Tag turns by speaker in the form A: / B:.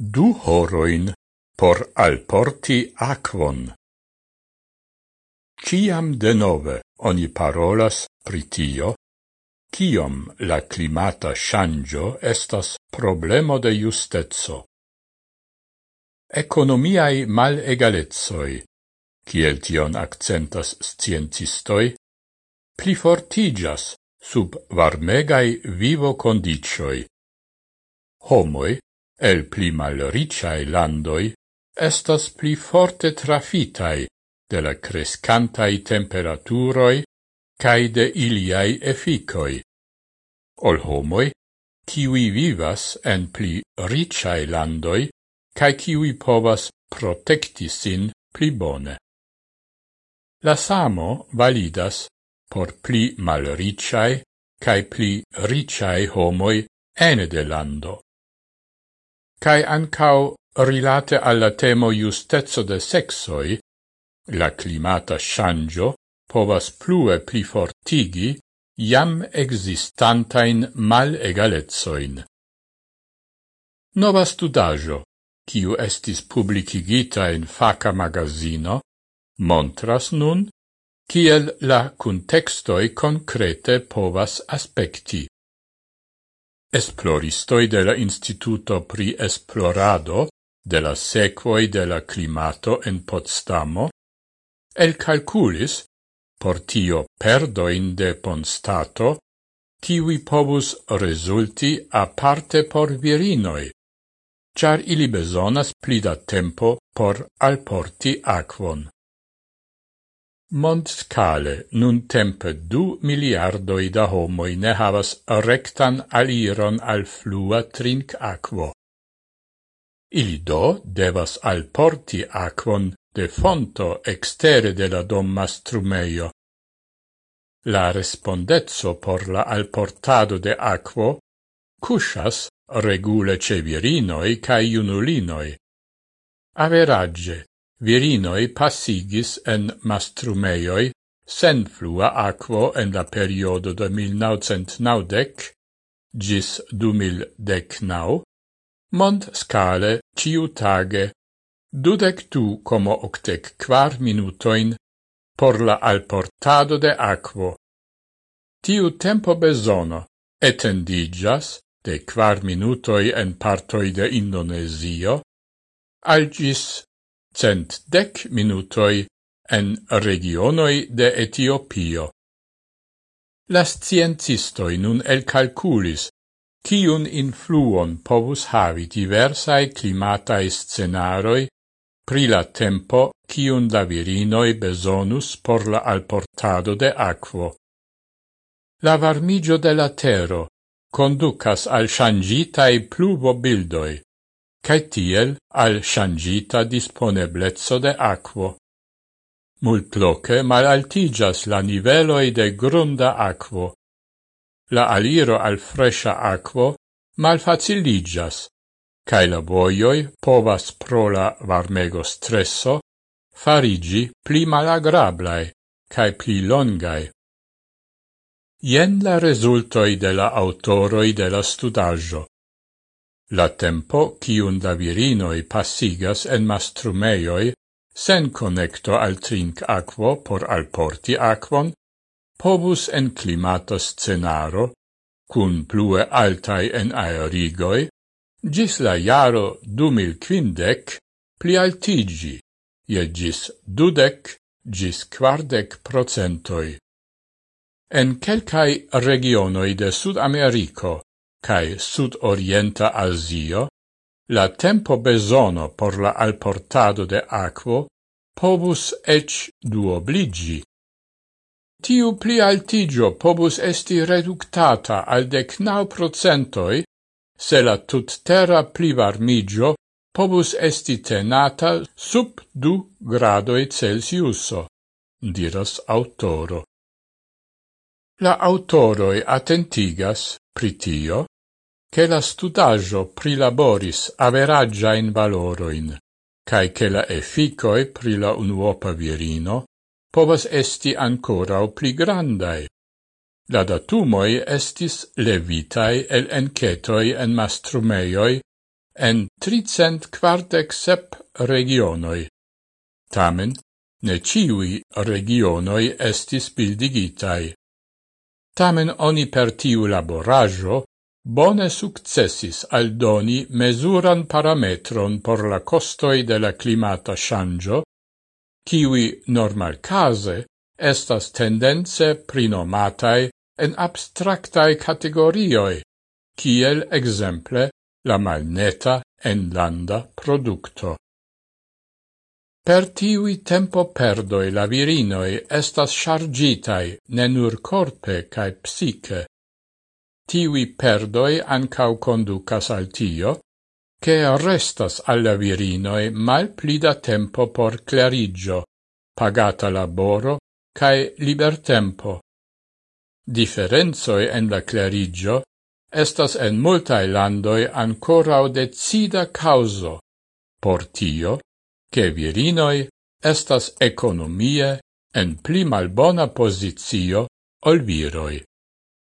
A: du horoin por alporti aquon. Ciam denove oni parolas pritio, ciom la climata shangio estas problemo de justezzo. Economiai malegalezoi, kiel tion accentas scientistoi, plifortigas sub varmegai vivo condicioi. Homoi el pli malriciae landoi estas pli forte trafitai de la crescantai temperaturoi cae de iliai efficoi. Ol homoi, kiwi vivas en pli riciae landoi, cae kiwi povas protecti sin pli bone. La samo validas por pli malriciae cae pli riciae homoi ene de lando cae ancau rilate alla temo justezzo de sexoi, la climata shangio povas plue plifortigi jam existantain mal egaletsoin. Nova studajo, kiu estis publicigita in faca magazino, montras nun, kiel la contextoi concrete povas aspecti. Esploristoi de la Instituto pri Esplorado de la sequoi de la climato en Potsdamo elcalculis por tio perdoin de Ponstato kiwi povus resulti a parte por virinoi, char ili besonas plida tempo por alporti aquon. Mondscale nun tempe du miliardoi da homoi ne havas rectan aliron al flua trinc aquo. Ili do devas al porti aquon de fonto extere de la domma strumeio. La respondezzo por la alportado de aquo cusas regule ce virinoi cae iunulinoi. Averagge, virinoi passigis en mastrumeioi sen flua aquo en la periodo de 1990 gis 2019, mont scale ciu tage dudec tu como octec quar minutoin por la alportado de aquo. Tiu tempo besono etendigas de quar minutoi en partoi de Indonesio al gis cent dec minutoi en regionoi de Etiopio. La sciencistoi nun elcalculis cium influon povus havi diversae climatae scenaroi pri la tempo cium la virinoi besonus por la alportado de aquo. La varmigio de la tero conducas al shangitae pluvo bildoi, cae tiel al shangita disponeblezzo de aquo. Mult Multloce malaltigas la niveloi de grunda aquo. La aliro al fresha aquo malfaciligas, cae la boioi povas pro la varmego stresso farigi pli malagrablae cae pli longae. Ien la resultoi de la autoroi de la studaggio. La tempo cium da virinoi passigas en mastrumeioi sen connecto al trinc aquo por alporti aquon, povus en climato scenaro, cun plue altai en aerigoi, gis la iaro du mil quindec pli altigi, ie gis dudec, gis quardec procentoi. En quelcae regionoi de Sud Americo, cae sud-orienta Asio, la tempo besono por la alportado de aquo pobus ec duobligi. Tiu pli altigio pobus esti reductata al decnau procentoi se la tut-terra pli varmigio pobus esti tenata sub du gradoi Celsiuso, diras autoro. La autoroi attentigas pritio che la studaggio prilaboris averaggiain valoroin, cae che la efficoe pri la unuopa virino povas esti ancora o pli grandai. La datumoi estis levitai el encetoi en mastrumeioi en tricent quartec sep regionoi. Tamen, ne ciui regionoi estis bildigitai. Tamen oni per tiu laborajo Bone successis aldoni mesuran parametron por la costoi de la climata shangio, kiwi normal case estas tendence prinomatai en abstractae categorioi, kiel exemple la malneta enlanda producto. Per tiui tempo perdoi la virinoi estas chargitai ne nur corpe cae psiche, tivi perdoi ancau conducas al tio, che restas alla virinoi mal plida tempo por clarigio, pagata laboro, cae libertempo. Differenzoi en la clarigio estas en multae landoi ancorau decida causo, por tio, che virinoi estas economie en pli malbona posizio ol viroi.